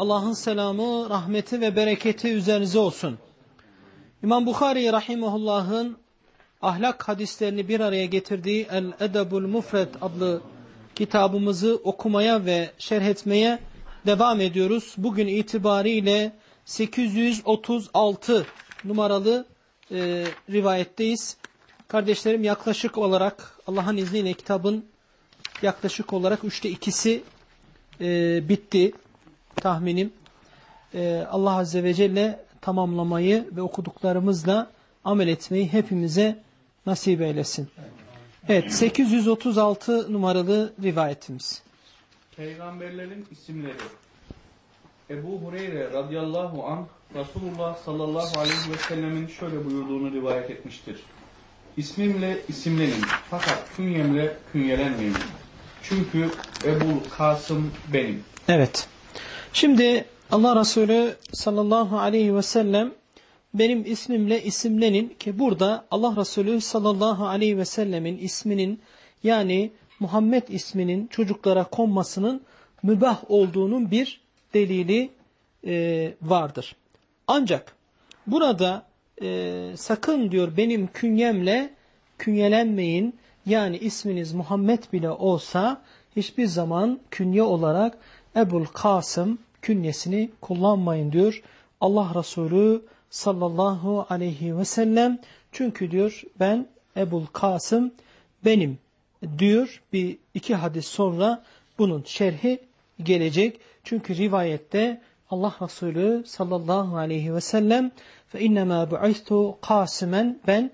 Allah'ın selamı, rahmeti ve bereketi üzerinize olsun. İmam Bukhari Rahimahullah'ın ahlak hadislerini bir araya getirdiği El-Edebul Mufred adlı kitabımızı okumaya ve şerh etmeye devam ediyoruz. Bugün itibariyle 836 numaralı e, rivayetteyiz. Kardeşlerim yaklaşık olarak Allah'ın izniyle kitabın yaklaşık olarak üçte ikisi e, bitti tahminim. E, Allah Azze ve Celle tamamlamayı ve okuduklarımızla amel etmeyi hepimize nasip eylesin. Evet 836 numaralı rivayetimiz. Peygamberlerin isimleri Ebu Hureyre radıyallahu anh Resulullah sallallahu aleyhi ve sellemin şöyle buyurduğunu rivayet etmiştir. İsmimle isimlenin fakat künyemle künyelenmeyin. Çünkü Ebu Kasım benim. Evet. Şimdi Allah Resulü sallallahu aleyhi ve sellem benim ismimle isimlenin ki burada Allah Resulü sallallahu aleyhi ve sellemin isminin yani Muhammed isminin çocuklara konmasının mübah olduğunun bir delili e, vardır. Ancak burada e, sakın diyor benim künyemle künyelenmeyin yani isminiz Muhammed bile olsa hiçbir zaman künye olarak Ebul Kasım künyesini kullanmayın diyor Allah Resulü sallallahu aleyhi ve sellem. Çünkü diyor ben Ebul Kasım benim diyor bir iki hadis sonra bunun şerhi gelecek. Çünkü rivayette Allah Resulü sallallahu aleyhi ve sellem innema bu'istu kasimen ben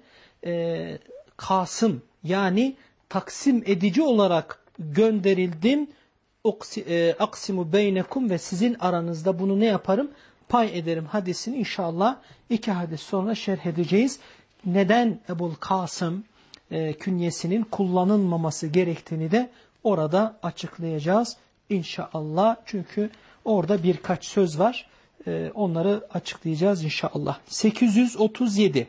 e, Kasım yani taksim edici olarak gönderildim. E, aksimu beynekum ve sizin aranızda bunu ne yaparım? Pay ederim hadisini inşallah iki hadis sonra şerh edeceğiz. Neden Ebul Kasım e, künyesinin kullanılmaması gerektiğini de orada açıklayacağız inşallah. Çünkü orada birkaç söz var. E, onları açıklayacağız inşallah. 837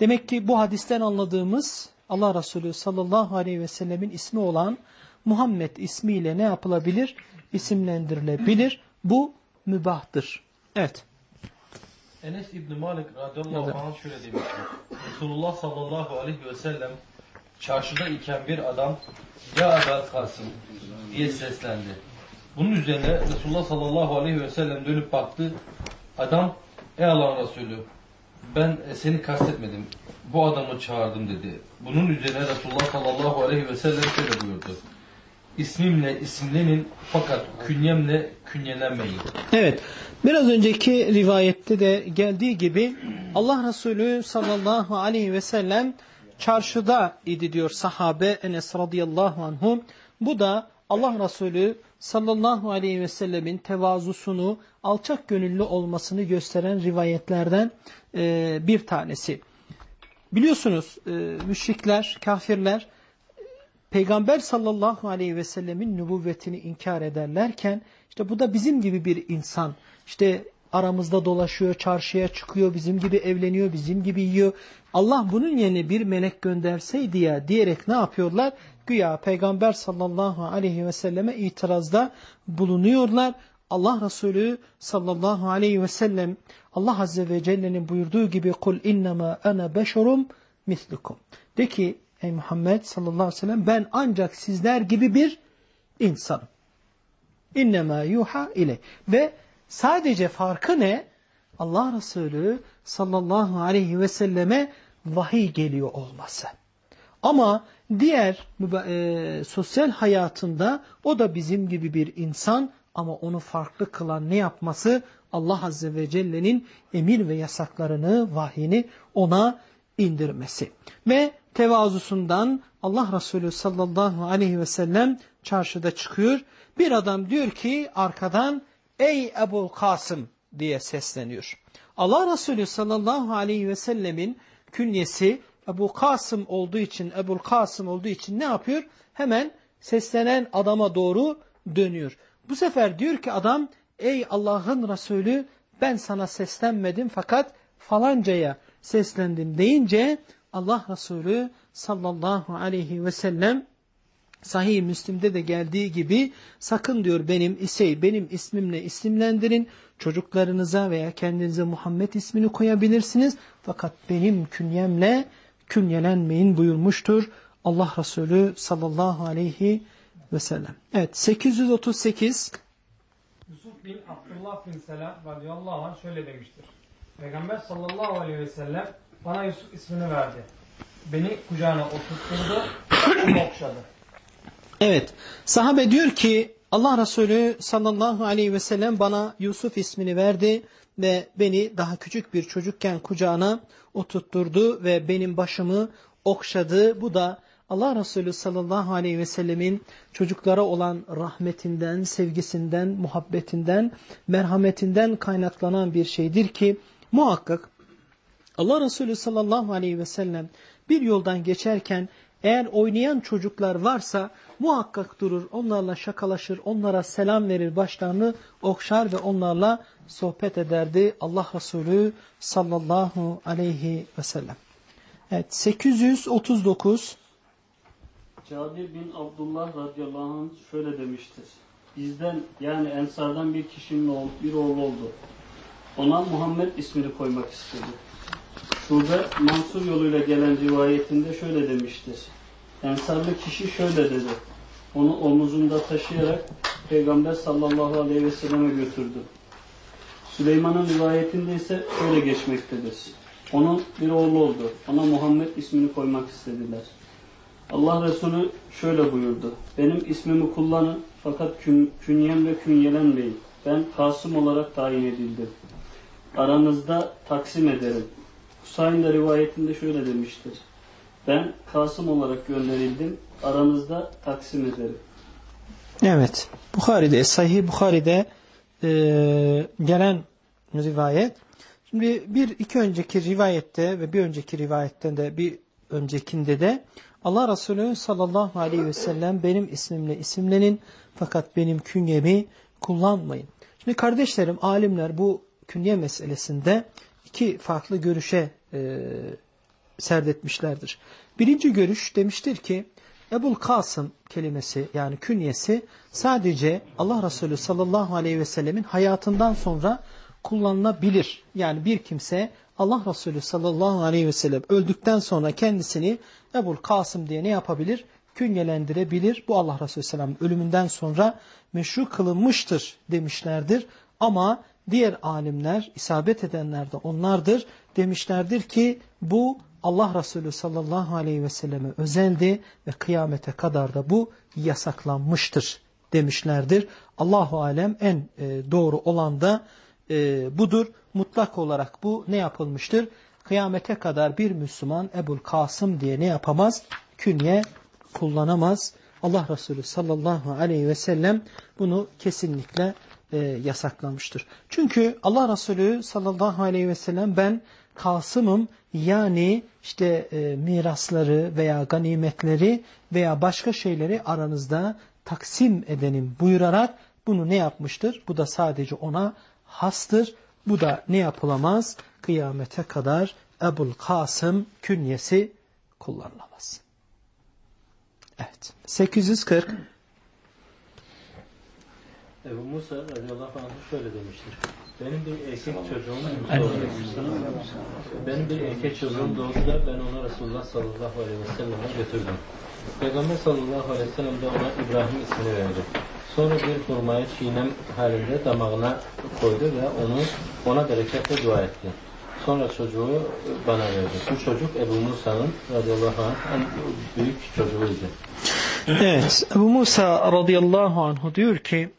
Demek ki bu hadisten anladığımız Allah Resulü sallallahu aleyhi ve sellemin ismi olan Muhammed ismiyle ne yapılabilir? İsimlendirilebilir. Bu mübahtır. Evet. Enes İbni Malik radıyallahu anh şöyle demiştir. Resulullah sallallahu aleyhi ve sellem çarşıda iken bir adam Ya Ebel Kasım diye seslendi. Bunun üzerine Resulullah sallallahu aleyhi ve sellem dönüp baktı. Adam ey Allah'ın Resulü ben seni kastetmedim. Bu adamı çağırdım dedi. Bunun üzerine Resulullah sallallahu aleyhi ve sellem şöyle buyurdu. İsmimle isimlenin fakat künyemle künyelenmeyin. Evet. Biraz önceki rivayette de geldiği gibi Allah Resulü sallallahu aleyhi ve sellem çarşıda idi diyor sahabe Enes radıyallahu anhum. Bu da Allah Resulü sallallahu aleyhi ve sellemin tevazusunu, alçak gönüllü olmasını gösteren rivayetlerden e, bir tanesi. Biliyorsunuz e, müşrikler, kafirler Peygamber sallallahu aleyhi ve sellemin nübüvvetini inkar ederlerken işte bu da bizim gibi bir insan. İşte aramızda dolaşıyor, çarşıya çıkıyor, bizim gibi evleniyor, bizim gibi yiyor. Allah bunun yerine bir melek gönderseydi ya diyerek ne yapıyorlar? Güya Peygamber sallallahu aleyhi ve selleme itirazda bulunuyorlar. Allah Resulü sallallahu aleyhi ve sellem Allah Azze ve Celle'nin buyurduğu gibi kul innema ana beşerum mislukum. De ki ey Muhammed sallallahu aleyhi ve sellem ben ancak sizler gibi bir insanım. İnnemâ yuha ile. Ve sadece farkı ne? Allah Resulü sallallahu aleyhi ve selleme vahiy geliyor olması. Ama diğer e, sosyal hayatında o da bizim gibi bir insan ama onu farklı kılan ne yapması? Allah Azze ve Celle'nin emir ve yasaklarını, vahyini ona indirmesi. Ve tevazusundan Allah Resulü sallallahu aleyhi ve sellem çarşıda çıkıyor. Bir adam diyor ki arkadan ey Ebu Kasım diye sesleniyor. Allah Resulü sallallahu aleyhi ve sellemin künyesi Ebu Kasım olduğu için, Ebu Kasım olduğu için ne yapıyor? Hemen seslenen adama doğru dönüyor. Bu sefer diyor ki adam ey Allah'ın Resulü ben sana seslenmedim fakat falancaya seslendim deyince Allah Resulü sallallahu aleyhi ve sellem Sahih Müslim'de de geldiği gibi sakın diyor benim isey benim ismimle isimlendirin. Çocuklarınıza veya kendinize Muhammed ismini koyabilirsiniz. Fakat benim künyemle künyelenmeyin buyurmuştur. Allah Resulü sallallahu aleyhi ve sellem. Evet 838 Yusuf bin Abdullah bin Selam radıyallahu anh şöyle demiştir. Peygamber sallallahu aleyhi ve sellem bana Yusuf ismini verdi. Beni kucağına oturtturdu, onu okşadı. Evet. Sahabe diyor ki Allah Resulü sallallahu aleyhi ve sellem bana Yusuf ismini verdi ve beni daha küçük bir çocukken kucağına oturtturdu ve benim başımı okşadı. Bu da Allah Resulü sallallahu aleyhi ve sellemin çocuklara olan rahmetinden, sevgisinden, muhabbetinden, merhametinden kaynaklanan bir şeydir ki muhakkak Allah Resulü sallallahu aleyhi ve sellem bir yoldan geçerken eğer oynayan çocuklar varsa muhakkak durur, onlarla şakalaşır, onlara selam verir, başlarını okşar ve onlarla sohbet ederdi Allah Resulü sallallahu aleyhi ve sellem. Evet 839 Cabir bin Abdullah radıyallahu anh şöyle demiştir. Bizden yani Ensardan bir kişinin bir oğlu oldu. Ona Muhammed ismini koymak istedi. Şube Mansur yoluyla gelen rivayetinde şöyle demiştir. Ensarlı kişi şöyle dedi. Onu omuzunda taşıyarak Peygamber sallallahu aleyhi ve selleme götürdü. Süleyman'ın rivayetinde ise şöyle geçmektedir. Onun bir oğlu oldu. Ona Muhammed ismini koymak istediler. Allah Resulü şöyle buyurdu. Benim ismimi kullanın fakat kün, künyem ve künyelenmeyin. Ben Kasım olarak tayin edildim. Aranızda taksim ederim. Husayn da rivayetinde şöyle demiştir. Ben Kasım olarak gönderildim. Aranızda taksim ederim. Evet. Bukhari'de, Sahih Bukhari'de e, gelen rivayet. Şimdi bir iki önceki rivayette ve bir önceki rivayetten de bir öncekinde de Allah Resulü sallallahu aleyhi ve sellem benim ismimle isimlenin fakat benim künyemi kullanmayın. Şimdi kardeşlerim, alimler bu künye meselesinde iki farklı görüşe e, serdetmişlerdir. Birinci görüş demiştir ki Ebul Kasım kelimesi yani künyesi sadece Allah Resulü sallallahu aleyhi ve sellemin hayatından sonra kullanılabilir. Yani bir kimse Allah Resulü sallallahu aleyhi ve sellem öldükten sonra kendisini Ebul Kasım diye ne yapabilir? Künyelendirebilir. Bu Allah Resulü sallallahu ölümünden sonra meşru kılınmıştır demişlerdir. Ama diğer alimler, isabet edenler de onlardır. Demişlerdir ki bu Allah Resulü sallallahu aleyhi ve selleme özeldi ve kıyamete kadar da bu yasaklanmıştır demişlerdir. Allahu alem en e, doğru olan da e, budur. Mutlak olarak bu ne yapılmıştır? Kıyamete kadar bir Müslüman Ebul Kasım diye ne yapamaz? Künye kullanamaz. Allah Resulü sallallahu aleyhi ve sellem bunu kesinlikle e, yasaklamıştır. Çünkü Allah Resulü sallallahu aleyhi ve sellem ben Kasım'ım yani işte e, mirasları veya ganimetleri veya başka şeyleri aranızda taksim edenim buyurarak bunu ne yapmıştır? Bu da sadece ona hastır. Bu da ne yapılamaz? Kıyamete kadar Ebul Kasım künyesi kullanılamaz. Evet. 840 Ebu Musa radıyallahu anh şöyle demiştir. Benim bir erkek çocuğum. Benim bir erkek çocuğum doğdu da ben onu Resulullah sallallahu aleyhi ve selleme götürdüm. Peygamber sallallahu aleyhi ve sellem de ona İbrahim ismini verdi. Sonra bir hurmayı çiğnem halinde damağına koydu ve onu ona bereketle dua etti. Sonra çocuğu bana verdi. Bu çocuk Ebu Musa'nın radıyallahu anh en büyük çocuğuydu. Evet. Ebu Musa radıyallahu anhu diyor ki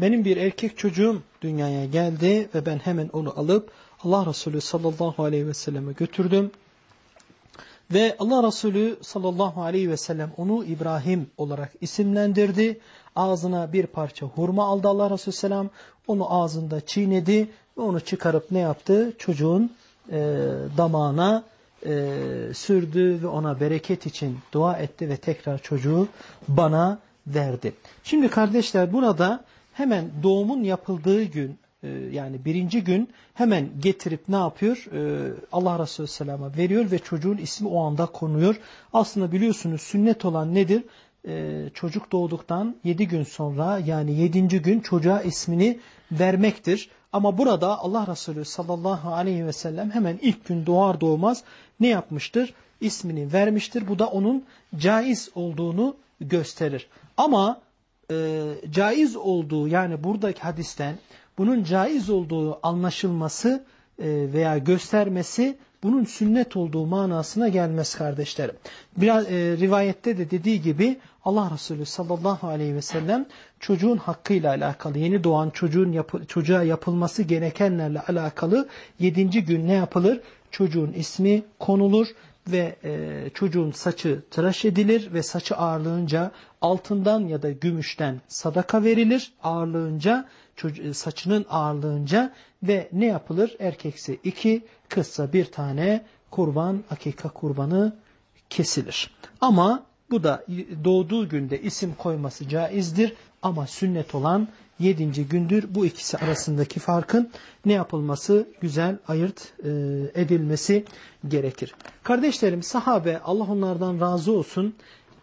benim bir erkek çocuğum dünyaya geldi ve ben hemen onu alıp Allah Resulü sallallahu aleyhi ve selleme götürdüm. Ve Allah Resulü sallallahu aleyhi ve sellem onu İbrahim olarak isimlendirdi. Ağzına bir parça hurma aldı Allah Resulü selam. Onu ağzında çiğnedi ve onu çıkarıp ne yaptı? Çocuğun e, damağına e, sürdü ve ona bereket için dua etti ve tekrar çocuğu bana verdi. Şimdi kardeşler burada hemen doğumun yapıldığı gün e, yani birinci gün hemen getirip ne yapıyor? E, Allah Resulü Selam'a veriyor ve çocuğun ismi o anda konuyor. Aslında biliyorsunuz sünnet olan nedir? E, çocuk doğduktan 7 gün sonra yani 7. gün çocuğa ismini vermektir. Ama burada Allah Resulü sallallahu aleyhi ve sellem hemen ilk gün doğar doğmaz ne yapmıştır? İsmini vermiştir. Bu da onun caiz olduğunu gösterir. Ama e, caiz olduğu yani buradaki hadisten bunun caiz olduğu anlaşılması e, veya göstermesi bunun sünnet olduğu manasına gelmez kardeşlerim. Biraz e, rivayette de dediği gibi Allah Resulü sallallahu aleyhi ve sellem çocuğun hakkıyla alakalı yeni doğan çocuğun yapı, çocuğa yapılması gerekenlerle alakalı yedinci gün ne yapılır? Çocuğun ismi konulur ve e, çocuğun saçı tıraş edilir ve saçı ağırlığınca altından ya da gümüşten sadaka verilir ağırlığınca çocuğu, saçının ağırlığınca ve ne yapılır? Erkeksi iki, kızsa bir tane kurban, akika kurbanı kesilir. Ama bu da doğduğu günde isim koyması caizdir ama sünnet olan yedinci gündür. Bu ikisi arasındaki farkın ne yapılması güzel ayırt e, edilmesi gerekir. Kardeşlerim sahabe Allah onlardan razı olsun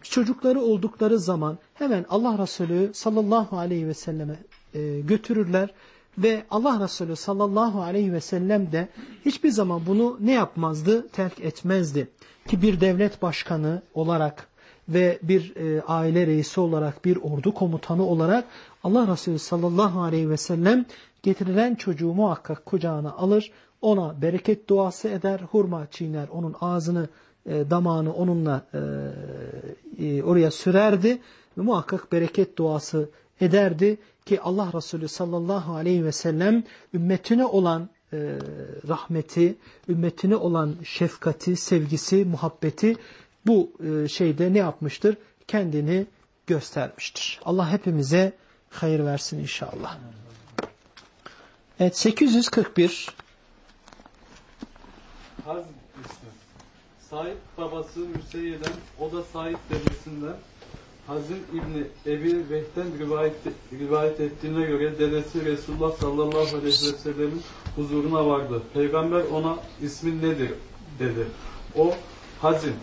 çocukları oldukları zaman hemen Allah Resulü sallallahu aleyhi ve selleme e, götürürler ve Allah Resulü sallallahu aleyhi ve sellem de hiçbir zaman bunu ne yapmazdı? Terk etmezdi. Ki bir devlet başkanı olarak ve bir e, aile reisi olarak, bir ordu komutanı olarak Allah Resulü sallallahu aleyhi ve sellem getirilen çocuğu muhakkak kucağına alır, ona bereket duası eder, hurma çiğner, onun ağzını, e, damağını onunla e, e, oraya sürerdi ve muhakkak bereket duası ederdi ki Allah Resulü sallallahu aleyhi ve sellem ümmetine olan rahmeti, ümmetine olan şefkati, sevgisi, muhabbeti bu e, şeyde ne yapmıştır? Kendini göstermiştir. Allah hepimize hayır versin inşallah. Evet 841 Haz ismi. Said babası Müseyye'den, o da Said dedesinden Hazim İbni Ebi Veh'ten rivayet, rivayet ettiğine göre dedesi Resulullah sallallahu aleyhi ve sellemin huzuruna vardı. Peygamber ona ismin nedir dedi. O hazin,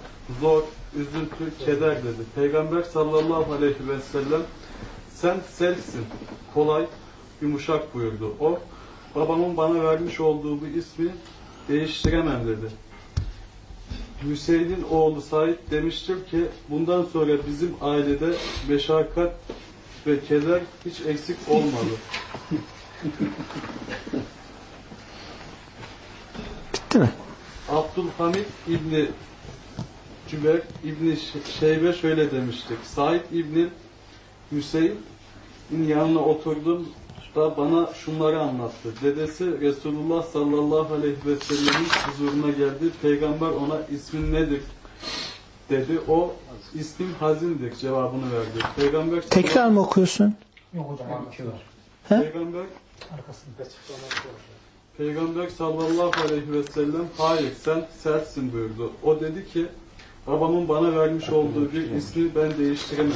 zor, üzüntü, keder dedi. Peygamber sallallahu aleyhi ve sellem sen selsin, kolay, yumuşak buyurdu. O babamın bana vermiş olduğu bu ismi değiştiremem dedi. Hüseyin'in oğlu Said demiştir ki bundan sonra bizim ailede meşakkat ve keder hiç eksik olmadı. bitti mi? Abdülhamid İbni Cüber İbni Ş- Şeybe şöyle demiştik. Said İbni Hüseyin'in yanına oturdum da bana şunları anlattı. Dedesi Resulullah sallallahu aleyhi ve sellemin huzuruna geldi. Peygamber ona ismin nedir dedi. O ismim Hazin'dir cevabını verdi. Peygamber Tekrar mı okuyorsun? Yok hocam. He? Peygamber Arkasında. Peygamber sallallahu aleyhi ve sellem hayır sen sertsin buyurdu. O dedi ki babamın bana vermiş olduğu bir ismi ben değiştiremem.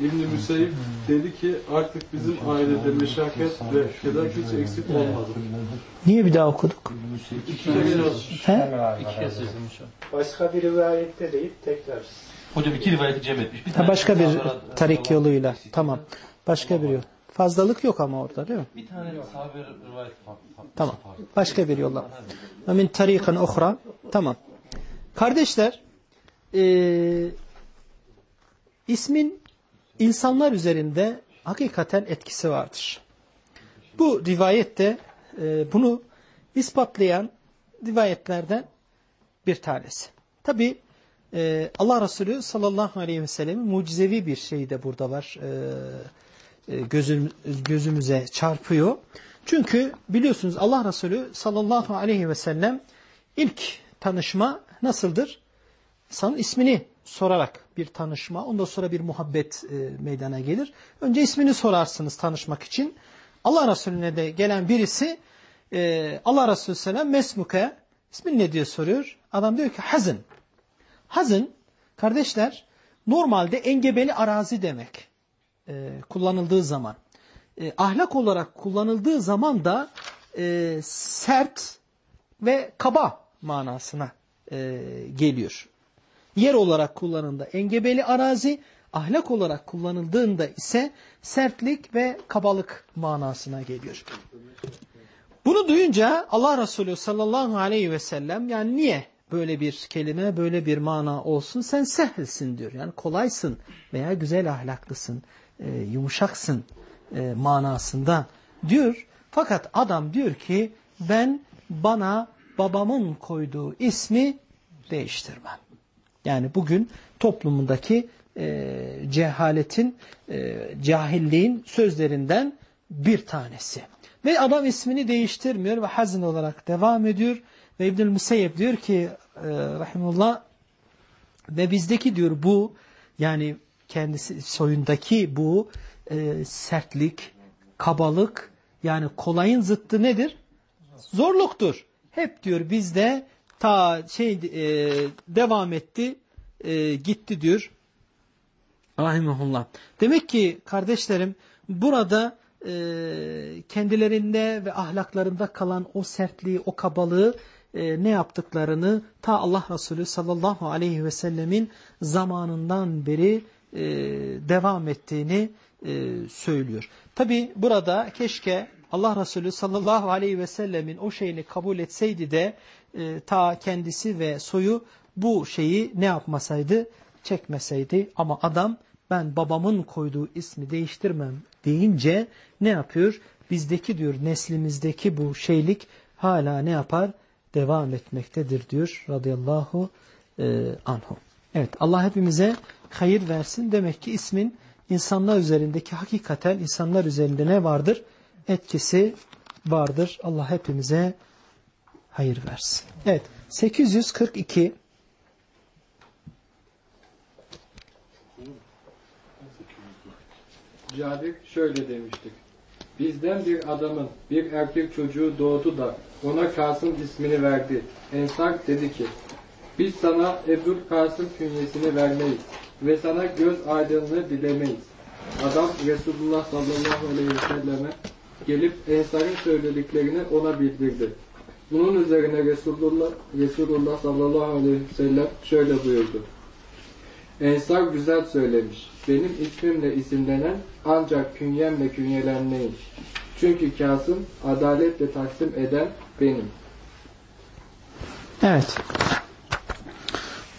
İbn-i Müseyyib dedi ki artık bizim ailede meşakkat ve keder hiç eksik olmadı. Niye bir daha okuduk? İki kere. Başka bir rivayette değil tekrar. Hocam iki rivayeti cem etmiş. Bir Ha, tane başka bir tarik yoluyla. Tamam. Başka bir yol. Fazlalık yok ama orada değil mi? Bir tane sahabe farklı- Tamam. Başka bir yolla. Ve min tarikan uhra. Tamam. Kardeşler, eee, ismin insanlar üzerinde hakikaten etkisi vardır. Bu rivayette eee, bunu ispatlayan rivayetlerden bir tanesi. Tabi Allah Resulü sallallahu aleyhi ve sellem'in mucizevi bir şey de burada var. Eee, e, gözüm, gözümüze çarpıyor. Çünkü biliyorsunuz Allah Resulü sallallahu aleyhi ve sellem ilk tanışma nasıldır? İnsanın ismini sorarak bir tanışma, ondan sonra bir muhabbet e, meydana gelir. Önce ismini sorarsınız tanışmak için. Allah Resulüne de gelen birisi e, Allah Resulü selam mesmuke ismin ne diye soruyor. Adam diyor ki hazın. Hazın kardeşler normalde engebeli arazi demek e, kullanıldığı zaman. E, ahlak olarak kullanıldığı zaman da sert ve kaba manasına geliyor. Yer olarak kullanıldığında engebeli arazi, ahlak olarak kullanıldığında ise sertlik ve kabalık manasına geliyor. Bunu duyunca Allah Resulü sallallahu aleyhi ve sellem yani niye böyle bir kelime, böyle bir mana olsun? Sen sehilsin diyor. Yani kolaysın veya güzel ahlaklısın, e, yumuşaksın e, manasında diyor. Fakat adam diyor ki ben bana babamın koyduğu ismi değiştirmem. Yani bugün toplumundaki e, cehaletin, e, cahilliğin sözlerinden bir tanesi. Ve adam ismini değiştirmiyor ve hazin olarak devam ediyor. Ve İbnül Müseyyep diyor ki e, rahimullah ve bizdeki diyor bu yani kendisi soyundaki bu e, sertlik, kabalık yani kolayın zıttı nedir? Zorluktur. Hep diyor bizde ta şey e, devam etti, e, gitti diyor. Rahimahullah. Demek ki kardeşlerim burada e, kendilerinde ve ahlaklarında kalan o sertliği, o kabalığı e, ne yaptıklarını ta Allah Resulü sallallahu aleyhi ve sellemin zamanından beri e, devam ettiğini e, söylüyor. Tabi burada keşke Allah Resulü sallallahu aleyhi ve sellemin o şeyini kabul etseydi de e, ta kendisi ve soyu bu şeyi ne yapmasaydı? Çekmeseydi ama adam ben babamın koyduğu ismi değiştirmem deyince ne yapıyor? Bizdeki diyor neslimizdeki bu şeylik hala ne yapar? Devam etmektedir diyor radıyallahu e, anhu. Evet Allah hepimize hayır versin. Demek ki ismin insanlar üzerindeki hakikaten insanlar üzerinde ne vardır? Etkisi vardır. Allah hepimize hayır versin. Evet 842 Cabir şöyle demiştik. Bizden bir adamın bir erkek çocuğu doğdu da ona Kasım ismini verdi. Ensar dedi ki, biz sana Ebul Kasım künyesini vermeyiz ve sana göz aydınlığı dilemeyiz. Adam Resulullah sallallahu aleyhi ve selleme gelip Ensar'ın söylediklerini ona bildirdi. Bunun üzerine Resulullah, Resulullah sallallahu aleyhi ve sellem şöyle buyurdu. Ensar güzel söylemiş. Benim ismimle isimlenen ancak künyemle künyelenmeyin. Çünkü Kasım adaletle taksim eden benim. Evet.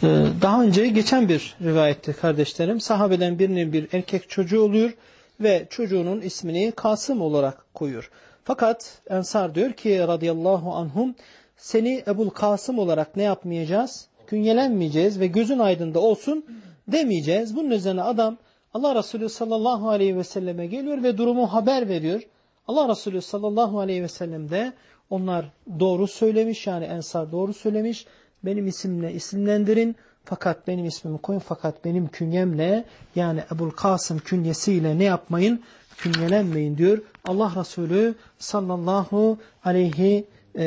Ee, Daha önce geçen bir rivayette kardeşlerim sahabeden birinin bir erkek çocuğu oluyor ve çocuğunun ismini Kasım olarak koyuyor. Fakat Ensar diyor ki radıyallahu anhum seni Ebul Kasım olarak ne yapmayacağız? Künyelenmeyeceğiz ve gözün aydında olsun demeyeceğiz. Bunun üzerine adam Allah Resulü sallallahu aleyhi ve selleme geliyor ve durumu haber veriyor. Allah Resulü sallallahu aleyhi ve sellem de onlar doğru söylemiş yani Ensar doğru söylemiş. Benim isimle isimlendirin fakat benim ismimi koyun fakat benim künyemle yani Ebul Kasım künyesiyle ne yapmayın? Künyelenmeyin diyor Allah Resulü sallallahu aleyhi e,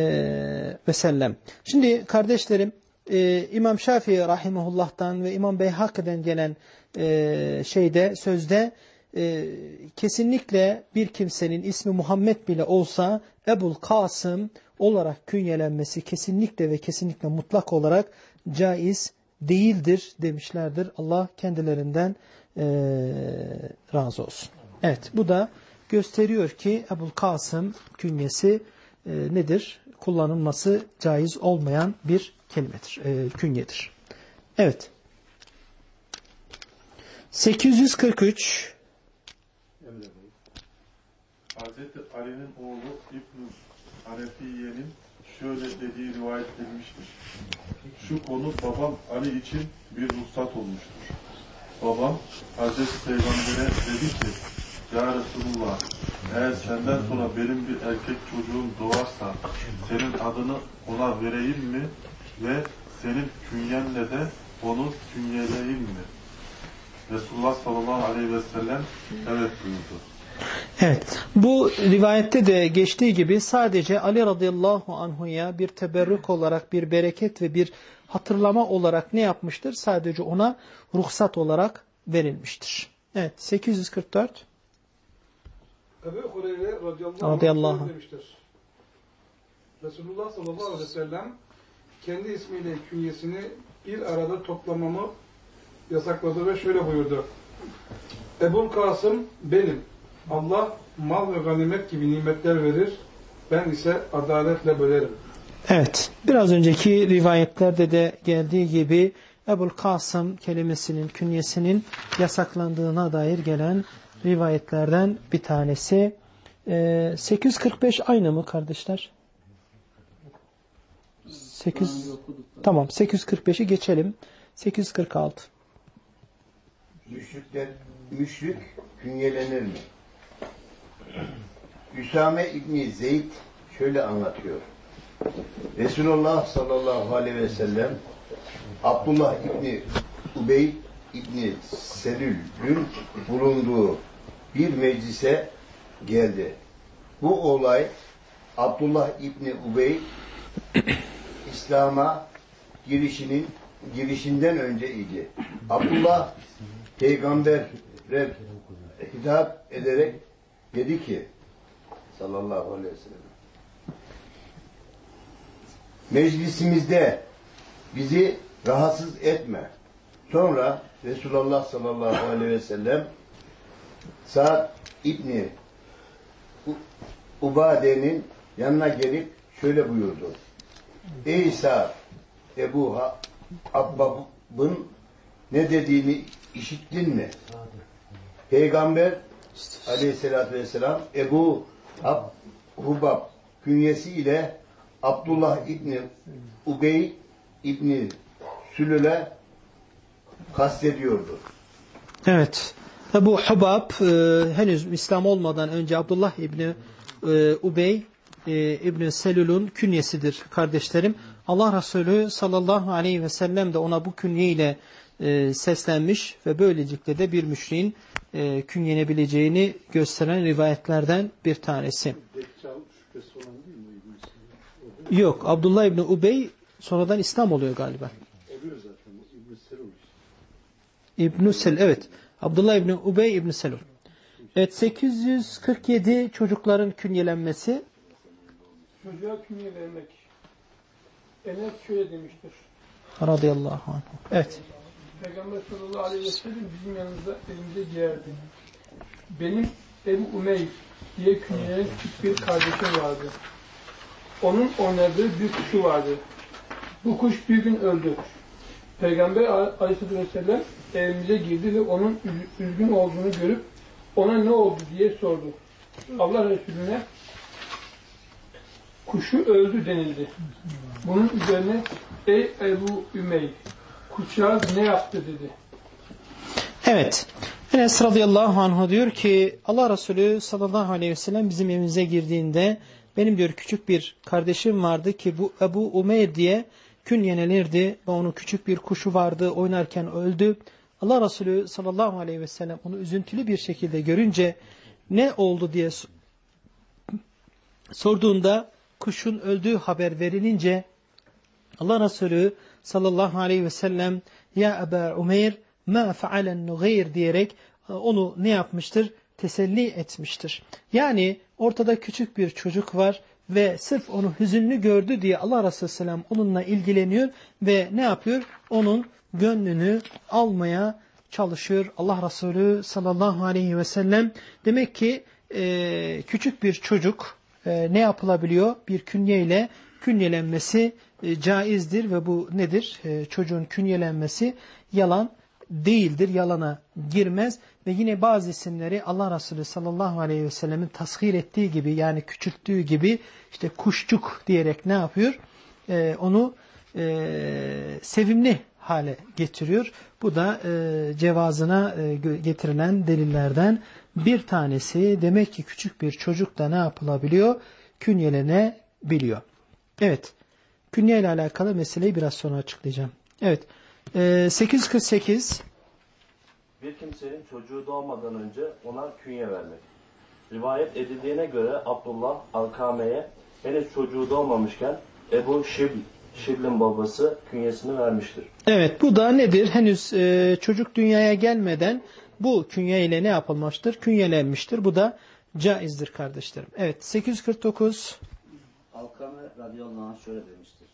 ve sellem. Şimdi kardeşlerim e, İmam Şafii rahimahullah'tan ve İmam Beyhaki'den gelen e, şeyde sözde e, kesinlikle bir kimsenin ismi Muhammed bile olsa Ebul Kasım olarak künyelenmesi kesinlikle ve kesinlikle mutlak olarak caiz değildir demişlerdir. Allah kendilerinden razı olsun. Evet bu da gösteriyor ki Ebul Kasım künyesi nedir? Kullanılması caiz olmayan bir kelimedir, künyedir. Evet. 843 Hazreti Ali'nin oğlu İbn Hanefiye'nin şöyle dediği rivayet edilmiştir. Şu konu babam Ali için bir ruhsat olmuştur. Babam Hazreti Peygamber'e dedi ki Ya Resulullah eğer senden sonra benim bir erkek çocuğum doğarsa senin adını ona vereyim mi ve senin künyenle de onu künyeleyeyim mi? Resulullah sallallahu aleyhi ve sellem evet buyurdu. Evet. Bu rivayette de geçtiği gibi sadece Ali radıyallahu anhuya bir teberrük olarak, bir bereket ve bir hatırlama olarak ne yapmıştır? Sadece ona ruhsat olarak verilmiştir. Evet. 844 Ebu Hureyre radıyallahu, Radıyallahu anh demiştir. Resulullah sallallahu aleyhi ve sellem kendi ismiyle künyesini bir arada toplamamı yasakladı ve şöyle buyurdu. Ebul Kasım benim. Allah mal ve ganimet gibi nimetler verir. Ben ise adaletle bölerim. Evet. Biraz önceki rivayetlerde de geldiği gibi Ebul Kasım kelimesinin künyesinin yasaklandığına dair gelen rivayetlerden bir tanesi. Ee, 845 aynı mı kardeşler? 8 Tamam 845'i geçelim. 846 Müşrikler, müşrik künyelenir mi? Üsame İbni Zeyd şöyle anlatıyor. Resulullah sallallahu aleyhi ve sellem Abdullah İbni Ubey İbni Selül'ün bulunduğu bir meclise geldi. Bu olay Abdullah İbni Ubey İslam'a girişinin girişinden önce idi. Abdullah peygambere hitap ederek dedi ki sallallahu aleyhi ve sellem meclisimizde bizi rahatsız etme. Sonra Resulullah sallallahu aleyhi ve sellem Sa'd İbni Ubade'nin yanına gelip şöyle buyurdu. Ey Sa'd Ebu Abbab'ın ne dediğini işittin mi? Peygamber aleyhissalatü vesselam Ebu Hab, Hubab künyesiyle Abdullah İbni Ubey İbni Sülüle kastediyordu. Evet. Bu Hubab e, henüz İslam olmadan önce Abdullah İbni e, Ubey e, İbni Selül'ün künyesidir kardeşlerim. Allah Resulü sallallahu aleyhi ve sellem de ona bu künyeyle e, seslenmiş ve böylelikle de bir müşriğin e, künyenebileceğini gösteren rivayetlerden bir tanesi. Yok Abdullah İbni Ubey sonradan İslam oluyor galiba. Oluyor zaten. İbn-i Selul. İbn Sel evet. Abdullah İbni Ubey İbni Selul. Evet 847 çocukların künyelenmesi. Çocuğa künye vermek. Enes şöyle demiştir. Radıyallahu anh. Evet. Peygamber sallallahu aleyhi ve sellem bizim yanımıza evimize girerdi. Benim Ebu Umeyr diye künyelenen küçük bir kardeşim vardı. Onun oynadığı bir kuşu vardı. Bu kuş bir gün öldü. Peygamber aleyhisselatü vesselam evimize girdi ve onun üz- üzgün olduğunu görüp ona ne oldu diye sordu. Allah Resulüne kuşu öldü denildi. Bunun üzerine ey Ebu Ümeyr kuşağız ne yaptı dedi. Evet. Enes radıyallahu anh diyor ki Allah Resulü sallallahu aleyhi ve sellem bizim evimize girdiğinde benim diyor küçük bir kardeşim vardı ki bu Ebu Umeyr diye künyenelirdi ve onun küçük bir kuşu vardı oynarken öldü. Allah Resulü sallallahu aleyhi ve sellem onu üzüntülü bir şekilde görünce ne oldu diye so- sorduğunda kuşun öldüğü haber verilince Allah Resulü sallallahu aleyhi ve sellem ya Ebu Umeyr ma fealen nugayr diyerek e, onu ne yapmıştır? Teselli etmiştir. Yani ortada küçük bir çocuk var ve sırf onu hüzünlü gördü diye Allah Resulü Selam onunla ilgileniyor ve ne yapıyor? Onun gönlünü almaya çalışıyor Allah Resulü sallallahu aleyhi ve sellem. Demek ki e, küçük bir çocuk e, ne yapılabiliyor? Bir künye ile künyelenmesi e, caizdir ve bu nedir? E, çocuğun künyelenmesi yalan değildir, yalana girmez ve yine bazı isimleri Allah Resulü sallallahu aleyhi ve sellemin tasvir ettiği gibi yani küçülttüğü gibi işte kuşçuk diyerek ne yapıyor? E, onu sevimli hale getiriyor. Bu da cevazına getirilen delillerden bir tanesi. Demek ki küçük bir çocuk da ne yapılabiliyor? Künyelenebiliyor. Evet. Künye ile alakalı meseleyi biraz sonra açıklayacağım. Evet. E, 848 Bir kimsenin çocuğu doğmadan önce ona künye vermek. Rivayet edildiğine göre Abdullah Alkame'ye henüz çocuğu doğmamışken Ebu Şibl, Şibl'in babası künyesini vermiştir. Evet bu da nedir? Henüz e, çocuk dünyaya gelmeden bu künye ile ne yapılmıştır? Künyelenmiştir. Bu da caizdir kardeşlerim. Evet 849 Alkame radıyallahu anh şöyle demiştir.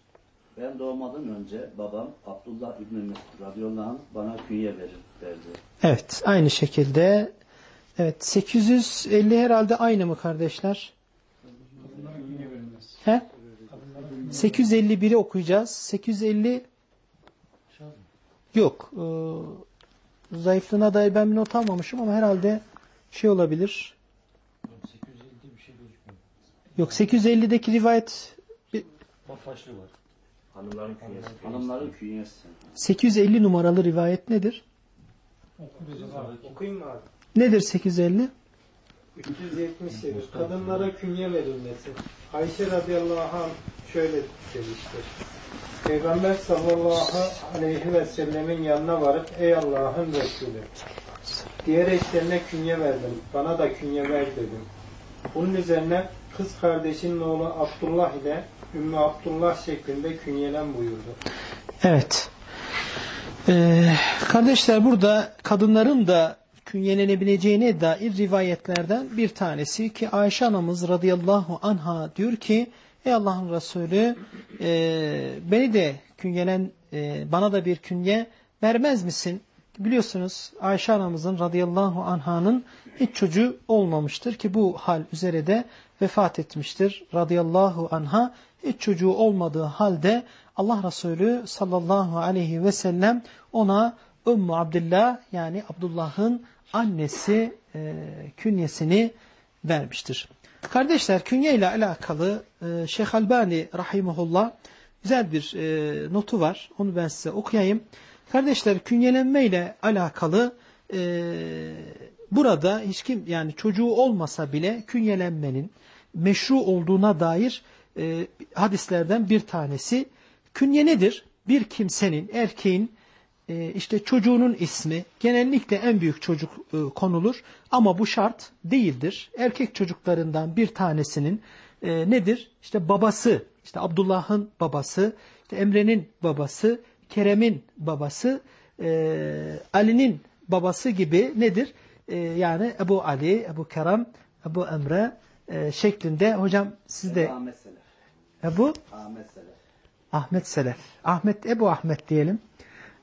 Ben doğmadan önce babam Abdullah İbni Mesud radıyallahu anh bana künye verir derdi. Evet aynı şekilde evet 850 herhalde aynı mı kardeşler? He? 851'i okuyacağız. 850 yok. Ee, zayıflığına dair ben bir not almamışım ama herhalde şey olabilir. Yok 850'deki rivayet Bafaşlı var. Hanımların künyesi. Hanımların künyesi. 850 numaralı rivayet nedir? Okuyayım mı abi? Nedir 850? 377. Kadınlara künye verilmesi. Ayşe radıyallahu anh şöyle demiştir. Peygamber sallallahu aleyhi ve sellemin yanına varıp ey Allah'ın Resulü diğer eşlerine künye verdim. Bana da künye ver dedim. Bunun üzerine kız kardeşinin oğlu Abdullah ile Ümmü Abdullah şeklinde künyelen buyurdu. Evet. Ee, kardeşler burada kadınların da künyelenebileceğine dair rivayetlerden bir tanesi ki Ayşe anamız radıyallahu anha diyor ki ey Allah'ın Resulü e, beni de künyelen e, bana da bir künye vermez misin? Biliyorsunuz Ayşe anamızın radıyallahu anhanın hiç çocuğu olmamıştır ki bu hal üzere de vefat etmiştir radıyallahu anha. Hiç çocuğu olmadığı halde Allah Resulü sallallahu aleyhi ve sellem ona Ümmü Abdullah yani Abdullah'ın annesi e, künyesini vermiştir. Kardeşler künye ile alakalı e, Şeyh Albani rahimahullah güzel bir e, notu var. Onu ben size okuyayım. Kardeşler künyelenme ile alakalı e, burada hiç kim yani çocuğu olmasa bile künyelenmenin meşru olduğuna dair e, hadislerden bir tanesi. Künye nedir? Bir kimsenin, erkeğin e, işte çocuğunun ismi genellikle en büyük çocuk e, konulur ama bu şart değildir. Erkek çocuklarından bir tanesinin nedir? İşte babası, işte Abdullah'ın babası, işte Emre'nin babası, Kerem'in babası, Ali'nin babası gibi nedir? E, yani Ebu Ali, Ebu Kerem, Ebu Emre e, şeklinde. Hocam siz de Ahmet Selef. Ebu Ahmet Selef. Ahmet Selef. Ahmet Ebu Ahmet diyelim.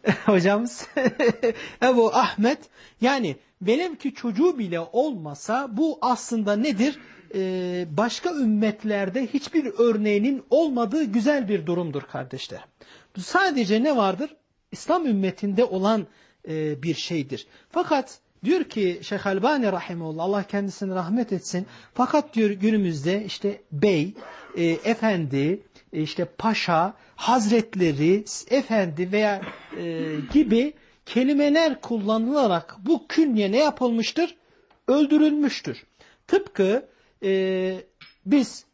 Hocamız Ebu Ahmet yani velev ki çocuğu bile olmasa bu aslında nedir? Ee, başka ümmetlerde hiçbir örneğinin olmadığı güzel bir durumdur kardeşler. Bu sadece ne vardır? İslam ümmetinde olan e, bir şeydir. Fakat diyor ki Şeyh Albani Rahimullah Allah kendisine rahmet etsin. Fakat diyor günümüzde işte bey, e, efendi, e, işte paşa, hazretleri, efendi veya e, gibi kelimeler kullanılarak bu künye ne yapılmıştır? Öldürülmüştür. Tıpkı e, biz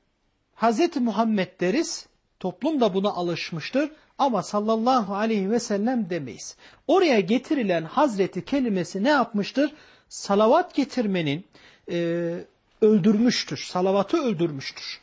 Hazreti Muhammed deriz, toplum da buna alışmıştır ama sallallahu aleyhi ve sellem demeyiz. Oraya getirilen Hazreti kelimesi ne yapmıştır? Salavat getirmenin e, öldürmüştür, salavatı öldürmüştür.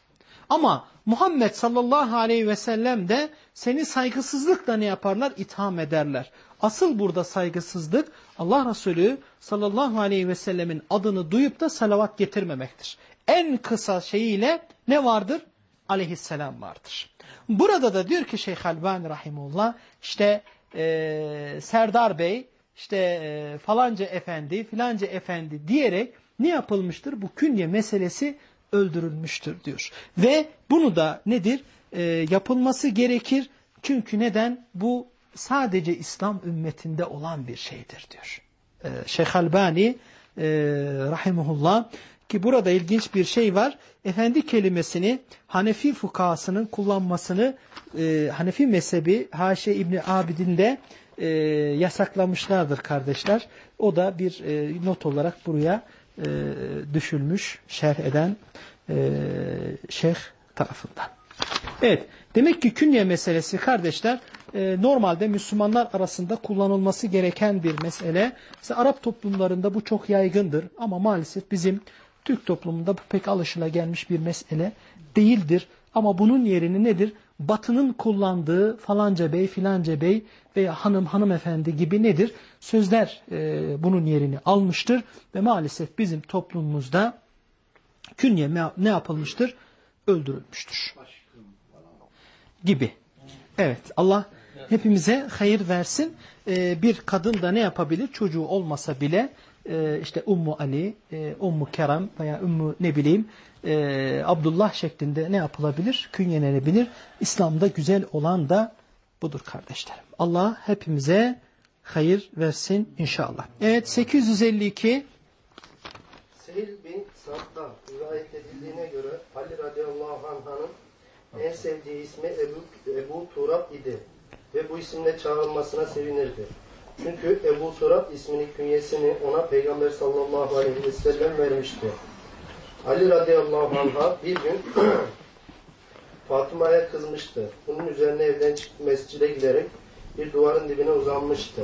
Ama Muhammed sallallahu aleyhi ve sellem de seni saygısızlıkla ne yaparlar? İtham ederler. Asıl burada saygısızlık Allah Resulü sallallahu aleyhi ve sellemin adını duyup da salavat getirmemektir. En kısa şeyiyle ne vardır? Aleyhisselam vardır. Burada da diyor ki Şeyh Albani Rahimullah işte e, Serdar Bey işte e, falanca efendi filanca efendi diyerek ne yapılmıştır? Bu künye meselesi öldürülmüştür diyor. Ve bunu da nedir? E, yapılması gerekir. Çünkü neden? Bu sadece İslam ümmetinde olan bir şeydir diyor. E, Şeyh Albani rahimullah ki burada ilginç bir şey var. Efendi kelimesini Hanefi fukahasının kullanmasını e, Hanefi mezhebi Haşe İbni Abidin de e, yasaklamışlardır kardeşler. O da bir e, not olarak buraya düşülmüş şerh eden e, şeyh tarafından. Evet demek ki künye meselesi kardeşler normalde Müslümanlar arasında kullanılması gereken bir mesele. Mesela Arap toplumlarında bu çok yaygındır ama maalesef bizim Türk toplumunda bu pek alışılagelmiş bir mesele değildir. Ama bunun yerini nedir? Batının kullandığı falanca bey filanca bey veya hanım hanımefendi gibi nedir? Sözler e, bunun yerini almıştır ve maalesef bizim toplumumuzda künye ne yapılmıştır? Öldürülmüştür. Gibi. Evet Allah hepimize hayır versin. E, bir kadın da ne yapabilir? Çocuğu olmasa bile e, işte Ummu Ali, e, Ummu Kerem veya Ummu ne bileyim e, Abdullah şeklinde ne yapılabilir? Künyelenebilir. İslam'da güzel olan da budur kardeşlerim. Allah hepimize hayır versin inşallah. Evet 852 Sehil bin Sa'd'dan rivayet edildiğine göre Ali radıyallahu anh'ın en sevdiği ismi Ebu, Ebu Turab idi ve bu isimle çağrılmasına sevinirdi. Çünkü Ebu Turab ismini künyesini ona Peygamber sallallahu aleyhi ve sellem vermişti. Ali radıyallahu anh'a bir gün Fatıma'ya kızmıştı. Bunun üzerine evden çıkıp mescide giderek bir duvarın dibine uzanmıştı.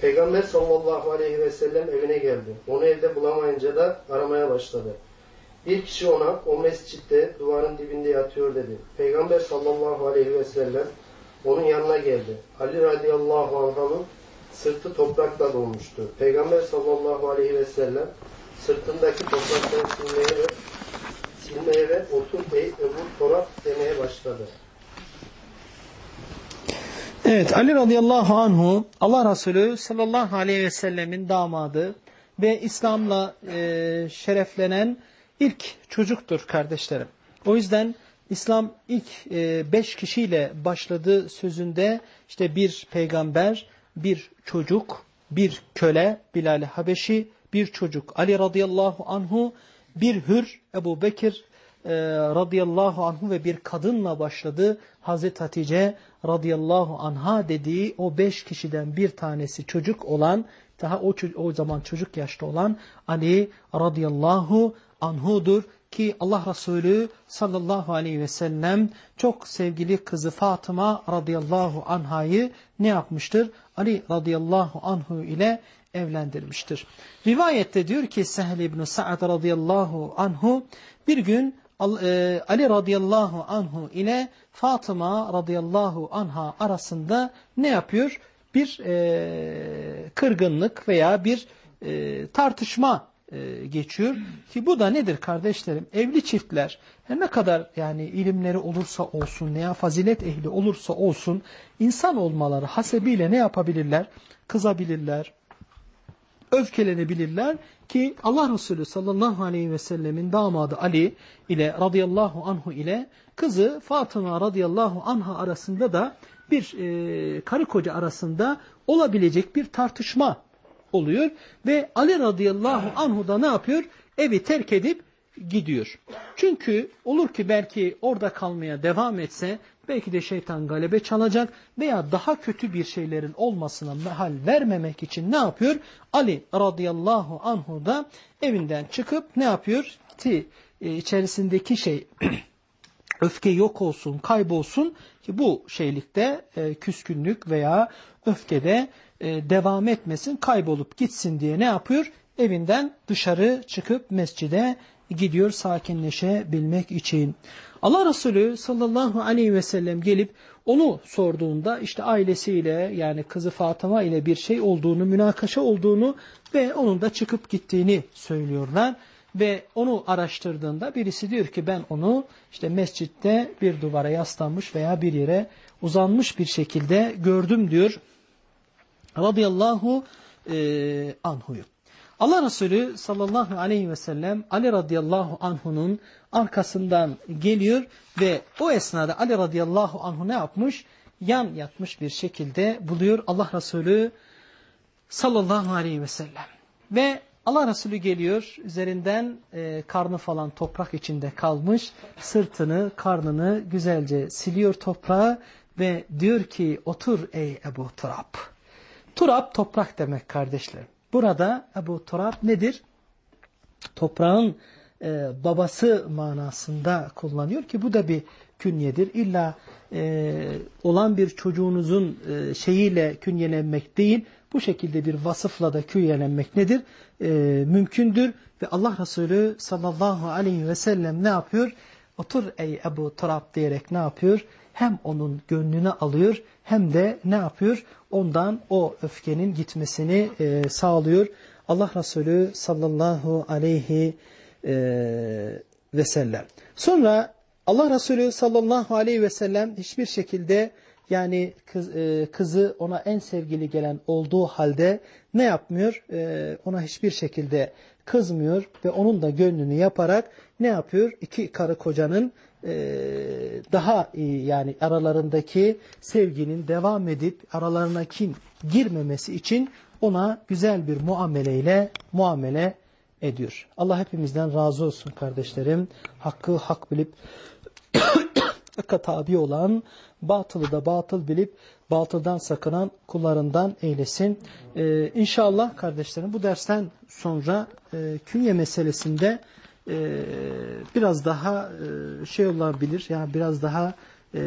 Peygamber sallallahu aleyhi ve sellem evine geldi. Onu evde bulamayınca da aramaya başladı. Bir kişi ona o mescitte duvarın dibinde yatıyor dedi. Peygamber sallallahu aleyhi ve sellem onun yanına geldi. Ali radıyallahu anh'ın sırtı toprakla dolmuştu. Peygamber sallallahu aleyhi ve sellem sırtındaki toprakları silmeye ve silmeye ve otur ey Ebu Torab demeye başladı. Evet Ali radıyallahu anhu Allah Resulü sallallahu aleyhi ve sellemin damadı ve İslam'la şereflenen ilk çocuktur kardeşlerim. O yüzden İslam ilk e, beş kişiyle başladığı sözünde işte bir peygamber, bir çocuk, bir köle Bilal-i Habeşi, bir çocuk Ali radıyallahu anhu, bir hür Ebu Bekir e, radıyallahu anhu ve bir kadınla başladı. Hazreti Hatice radıyallahu anha dediği o beş kişiden bir tanesi çocuk olan, daha o, o zaman çocuk yaşta olan Ali radıyallahu anhudur ki Allah Resulü sallallahu aleyhi ve sellem çok sevgili kızı Fatıma radıyallahu anhayı ne yapmıştır? Ali radıyallahu anhu ile evlendirmiştir. Rivayette diyor ki Sehl ibn Sa'd radıyallahu anhu bir gün e, Ali radıyallahu anhu ile Fatıma radıyallahu anha arasında ne yapıyor? Bir e, kırgınlık veya bir e, tartışma e, geçiyor. Ki bu da nedir kardeşlerim? Evli çiftler her ne kadar yani ilimleri olursa olsun veya fazilet ehli olursa olsun insan olmaları hasebiyle ne yapabilirler? Kızabilirler, öfkelenebilirler ki Allah Resulü sallallahu aleyhi ve sellemin damadı Ali ile radıyallahu anhu ile kızı Fatıma radıyallahu anha arasında da bir e, karı koca arasında olabilecek bir tartışma oluyor ve Ali radıyallahu anhu da ne yapıyor? Evi terk edip gidiyor. Çünkü olur ki belki orada kalmaya devam etse belki de şeytan galebe çalacak veya daha kötü bir şeylerin olmasına mehal vermemek için ne yapıyor? Ali radıyallahu anhu da evinden çıkıp ne yapıyor? Ti, e, içerisindeki şey öfke yok olsun, kaybolsun ki bu şeylikte e, küskünlük veya öfkede e, devam etmesin, kaybolup gitsin diye ne yapıyor? Evinden dışarı çıkıp mescide gidiyor sakinleşebilmek için. Allah Resulü sallallahu aleyhi ve sellem gelip onu sorduğunda işte ailesiyle yani kızı Fatıma ile bir şey olduğunu, münakaşa olduğunu ve onun da çıkıp gittiğini söylüyorlar. Ve onu araştırdığında birisi diyor ki ben onu işte mescitte bir duvara yaslanmış veya bir yere uzanmış bir şekilde gördüm diyor. Radıyallahu e, anhuyu. Allah Resulü sallallahu aleyhi ve sellem Ali radıyallahu anhunun arkasından geliyor ve o esnada Ali radıyallahu anhu ne yapmış? Yan yatmış bir şekilde buluyor Allah Resulü sallallahu aleyhi ve sellem. Ve Allah Resulü geliyor üzerinden e, karnı falan toprak içinde kalmış sırtını karnını güzelce siliyor toprağa ve diyor ki otur ey Ebu Turab. Turab toprak demek kardeşlerim. Burada Ebu Turab nedir? Toprağın e, babası manasında kullanıyor ki bu da bir künyedir. İlla e, olan bir çocuğunuzun e, şeyiyle künyelenmek değil, bu şekilde bir vasıfla da künyelenmek nedir? Mümkündür. Ve Allah Resulü sallallahu aleyhi ve sellem ne yapıyor? Otur ey Ebu Turab diyerek ne yapıyor? Hem onun gönlünü alıyor hem de ne yapıyor? Ondan o öfkenin gitmesini e, sağlıyor. Allah Resulü sallallahu aleyhi e, ve sellem. Sonra Allah Resulü sallallahu aleyhi ve sellem hiçbir şekilde yani kız, e, kızı ona en sevgili gelen olduğu halde ne yapmıyor? Ona hiçbir şekilde kızmıyor ve onun da gönlünü yaparak ne yapıyor? İki karı kocanın daha iyi yani aralarındaki sevginin devam edip aralarına kin girmemesi için ona güzel bir muameleyle muamele ediyor. Allah hepimizden razı olsun kardeşlerim. Hakkı hak bilip hakka tabi olan, batılı da batıl bilip batıldan sakınan kullarından eylesin. Ee, inşallah kardeşlerim bu dersten sonra e, künye meselesinde e, biraz daha e, şey olabilir, yani biraz daha e,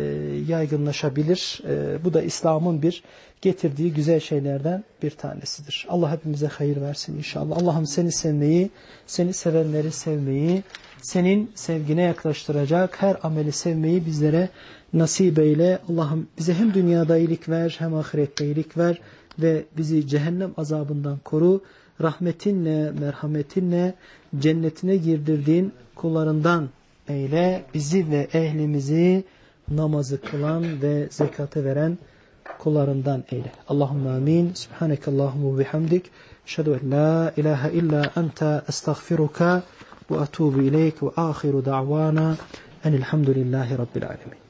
yaygınlaşabilir. E, bu da İslam'ın bir getirdiği güzel şeylerden bir tanesidir. Allah hepimize hayır versin inşallah. Allah'ım seni sevmeyi, seni sevenleri sevmeyi, senin sevgine yaklaştıracak her ameli sevmeyi bizlere nasip eyle. Allah'ım bize hem dünyada iyilik ver hem ahirette iyilik ver ve bizi cehennem azabından koru. Rahmetinle, merhametinle cennetine girdirdiğin kullarından eyle. Bizi ve ehlimizi namazı kılan ve zekatı veren kullarından eyle. Allahümme amin. Subhanekallahumma bihamdik. Şehadu en la ilahe illa ente estağfiruka ve etubu ileyk ve ahiru da'vana enilhamdülillahi rabbil alemin.